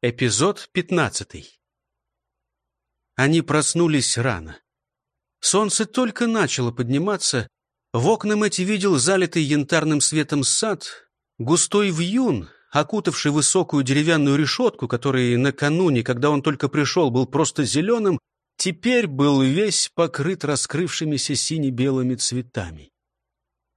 Эпизод пятнадцатый. Они проснулись рано. Солнце только начало подниматься. В окна Мэтти видел залитый янтарным светом сад, густой вьюн, окутавший высокую деревянную решетку, который накануне, когда он только пришел, был просто зеленым, теперь был весь покрыт раскрывшимися сине-белыми цветами.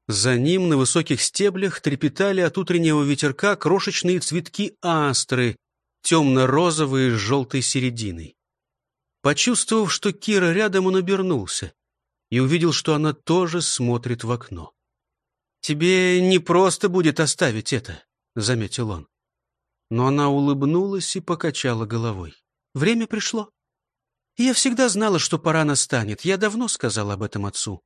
За ним на высоких стеблях трепетали от утреннего ветерка крошечные цветки астры — темно-розовые с желтой серединой. Почувствовав, что Кира рядом, он обернулся и увидел, что она тоже смотрит в окно. «Тебе не просто будет оставить это», — заметил он. Но она улыбнулась и покачала головой. «Время пришло. Я всегда знала, что пора настанет. Я давно сказала об этом отцу.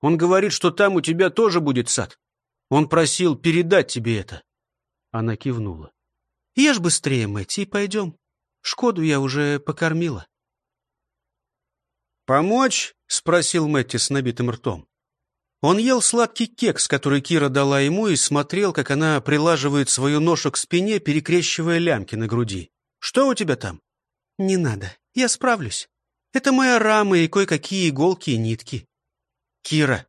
Он говорит, что там у тебя тоже будет сад. Он просил передать тебе это». Она кивнула. Ешь быстрее, Мэтти, и пойдем. Шкоду я уже покормила. «Помочь?» — спросил Мэтти с набитым ртом. Он ел сладкий кекс, который Кира дала ему, и смотрел, как она прилаживает свою ношу к спине, перекрещивая лямки на груди. «Что у тебя там?» «Не надо, я справлюсь. Это моя рама и кое-какие иголки и нитки». «Кира,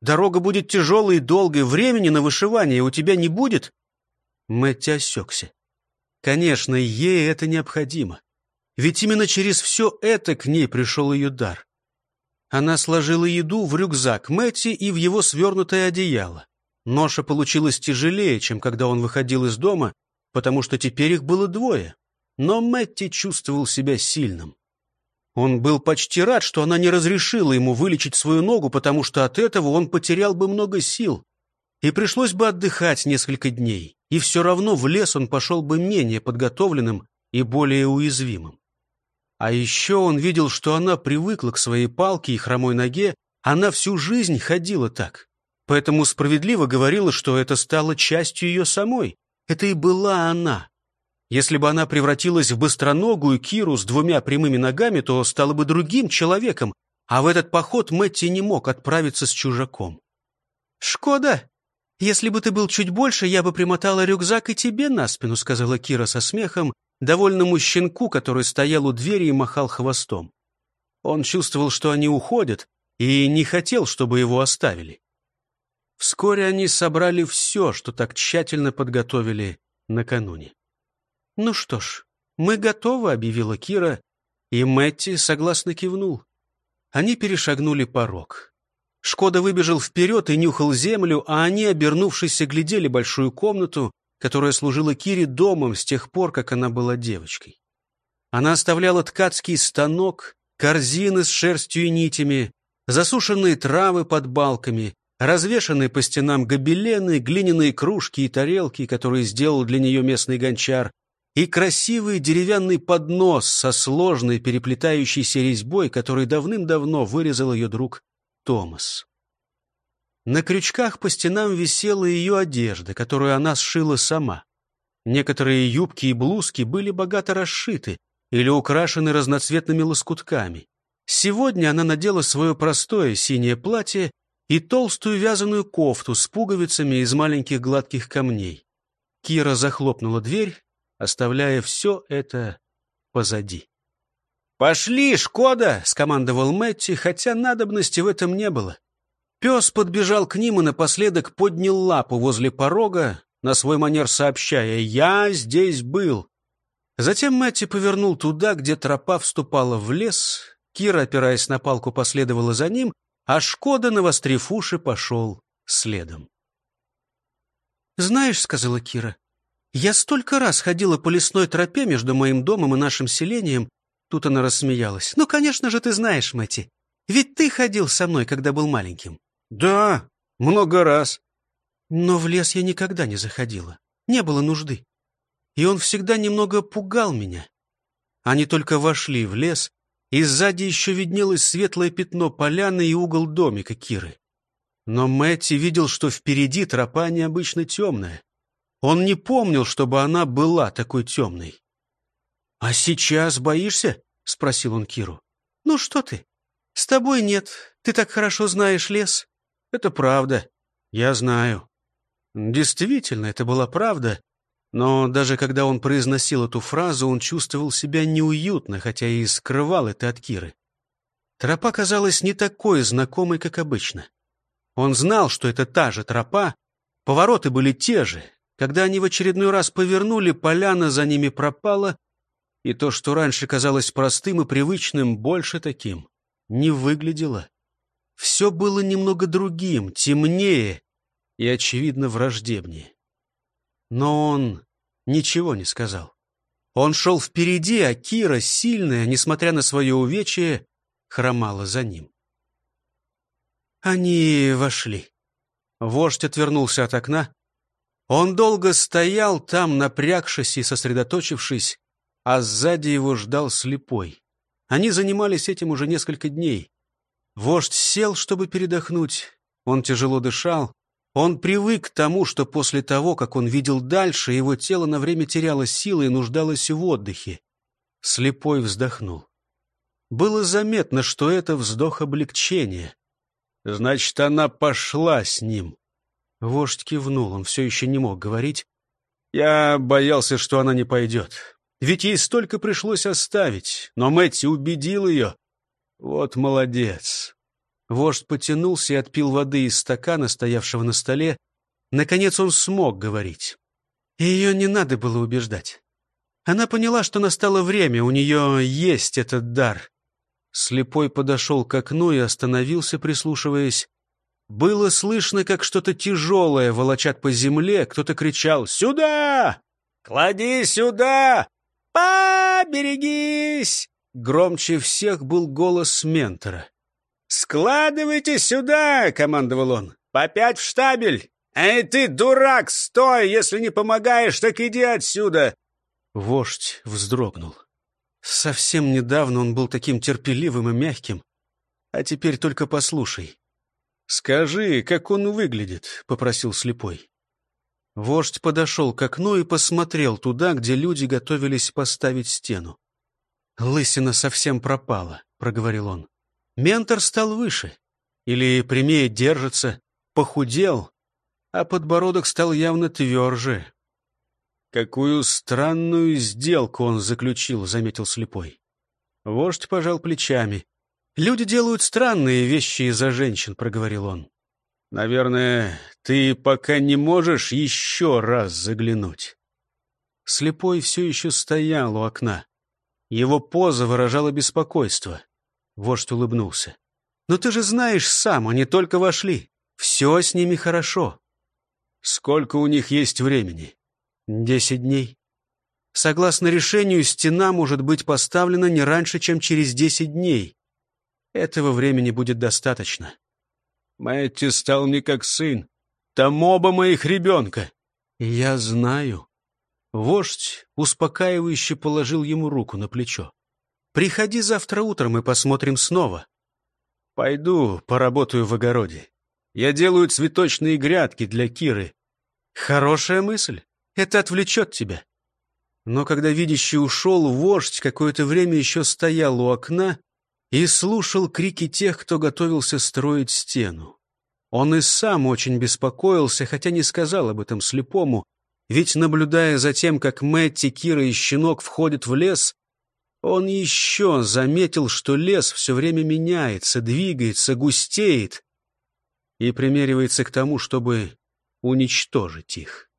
дорога будет тяжелой и долгой, времени на вышивание у тебя не будет?» Мэтти осекся. Конечно, ей это необходимо. Ведь именно через все это к ней пришел ее дар. Она сложила еду в рюкзак Мэтти и в его свернутое одеяло. Ноша получилась тяжелее, чем когда он выходил из дома, потому что теперь их было двое. Но Мэтти чувствовал себя сильным. Он был почти рад, что она не разрешила ему вылечить свою ногу, потому что от этого он потерял бы много сил и пришлось бы отдыхать несколько дней, и все равно в лес он пошел бы менее подготовленным и более уязвимым. А еще он видел, что она привыкла к своей палке и хромой ноге, она всю жизнь ходила так. Поэтому справедливо говорила, что это стало частью ее самой. Это и была она. Если бы она превратилась в быстроногую Киру с двумя прямыми ногами, то стала бы другим человеком, а в этот поход Мэтти не мог отправиться с чужаком. «Шкода!» «Если бы ты был чуть больше, я бы примотала рюкзак и тебе на спину», — сказала Кира со смехом, довольному щенку, который стоял у двери и махал хвостом. Он чувствовал, что они уходят, и не хотел, чтобы его оставили. Вскоре они собрали все, что так тщательно подготовили накануне. «Ну что ж, мы готовы», — объявила Кира, и Мэтти согласно кивнул. Они перешагнули порог. Шкода выбежал вперед и нюхал землю, а они, обернувшись, глядели большую комнату, которая служила Кире домом с тех пор, как она была девочкой. Она оставляла ткацкий станок, корзины с шерстью и нитями, засушенные травы под балками, развешанные по стенам гобелены, глиняные кружки и тарелки, которые сделал для нее местный гончар, и красивый деревянный поднос со сложной переплетающейся резьбой, который давным-давно вырезал ее друг Томас. На крючках по стенам висела ее одежда, которую она сшила сама. Некоторые юбки и блузки были богато расшиты или украшены разноцветными лоскутками. Сегодня она надела свое простое синее платье и толстую вязаную кофту с пуговицами из маленьких гладких камней. Кира захлопнула дверь, оставляя все это позади. «Пошли, Шкода!» — скомандовал Мэтти, хотя надобности в этом не было. Пес подбежал к ним и напоследок поднял лапу возле порога, на свой манер сообщая «Я здесь был». Затем Мэтти повернул туда, где тропа вступала в лес, Кира, опираясь на палку, последовала за ним, а Шкода, навострив уши, пошел следом. «Знаешь, — сказала Кира, — я столько раз ходила по лесной тропе между моим домом и нашим селением, Тут она рассмеялась. «Ну, конечно же, ты знаешь, Мэти. Ведь ты ходил со мной, когда был маленьким». «Да, много раз». Но в лес я никогда не заходила. Не было нужды. И он всегда немного пугал меня. Они только вошли в лес, и сзади еще виднелось светлое пятно поляны и угол домика Киры. Но Мэтти видел, что впереди тропа необычно темная. Он не помнил, чтобы она была такой темной. «А сейчас боишься?» — спросил он Киру. «Ну что ты? С тобой нет. Ты так хорошо знаешь лес». «Это правда. Я знаю». Действительно, это была правда. Но даже когда он произносил эту фразу, он чувствовал себя неуютно, хотя и скрывал это от Киры. Тропа казалась не такой знакомой, как обычно. Он знал, что это та же тропа, повороты были те же. Когда они в очередной раз повернули, поляна за ними пропала, и то, что раньше казалось простым и привычным, больше таким не выглядело. Все было немного другим, темнее и, очевидно, враждебнее. Но он ничего не сказал. Он шел впереди, а Кира, сильная, несмотря на свое увечье, хромала за ним. Они вошли. Вождь отвернулся от окна. Он долго стоял там, напрягшись и сосредоточившись, а сзади его ждал слепой. Они занимались этим уже несколько дней. Вождь сел, чтобы передохнуть. Он тяжело дышал. Он привык к тому, что после того, как он видел дальше, его тело на время теряло силы и нуждалось в отдыхе. Слепой вздохнул. Было заметно, что это вздох облегчения. Значит, она пошла с ним. Вождь кивнул, он все еще не мог говорить. Я боялся, что она не пойдет. Ведь ей столько пришлось оставить, но Мэтти убедил ее. Вот молодец. Вождь потянулся и отпил воды из стакана, стоявшего на столе. Наконец он смог говорить. Ее не надо было убеждать. Она поняла, что настало время, у нее есть этот дар. Слепой подошел к окну и остановился, прислушиваясь. Было слышно, как что-то тяжелое волочат по земле, кто-то кричал «Сюда! Клади сюда! Поберегись!» Громче всех был голос ментора. «Складывайте сюда!» — командовал он. «По пять в штабель! Эй ты, дурак, стой! Если не помогаешь, так иди отсюда!» Вождь вздрогнул. Совсем недавно он был таким терпеливым и мягким. А теперь только послушай. «Скажи, как он выглядит?» — попросил слепой. Вождь подошел к окну и посмотрел туда, где люди готовились поставить стену. «Лысина совсем пропала», — проговорил он. «Ментор стал выше. Или прямее держится, похудел, а подбородок стал явно тверже. «Какую странную сделку он заключил», — заметил слепой. Вождь пожал плечами. «Люди делают странные вещи из-за женщин», — проговорил он. «Наверное, ты пока не можешь еще раз заглянуть». Слепой все еще стоял у окна. Его поза выражала беспокойство. Вождь улыбнулся. «Но ты же знаешь сам, они только вошли. Все с ними хорошо». «Сколько у них есть времени?» Десять дней. Согласно решению, стена может быть поставлена не раньше, чем через десять дней. Этого времени будет достаточно. Мэтти стал мне как сын. Там оба моих ребенка. Я знаю. Вождь успокаивающе положил ему руку на плечо. Приходи завтра утром и посмотрим снова. Пойду поработаю в огороде. Я делаю цветочные грядки для Киры. Хорошая мысль. Это отвлечет тебя. Но когда видящий ушел, вождь какое-то время еще стоял у окна и слушал крики тех, кто готовился строить стену. Он и сам очень беспокоился, хотя не сказал об этом слепому, ведь, наблюдая за тем, как Мэтти, Кира и щенок входят в лес, он еще заметил, что лес все время меняется, двигается, густеет и примеривается к тому, чтобы уничтожить их.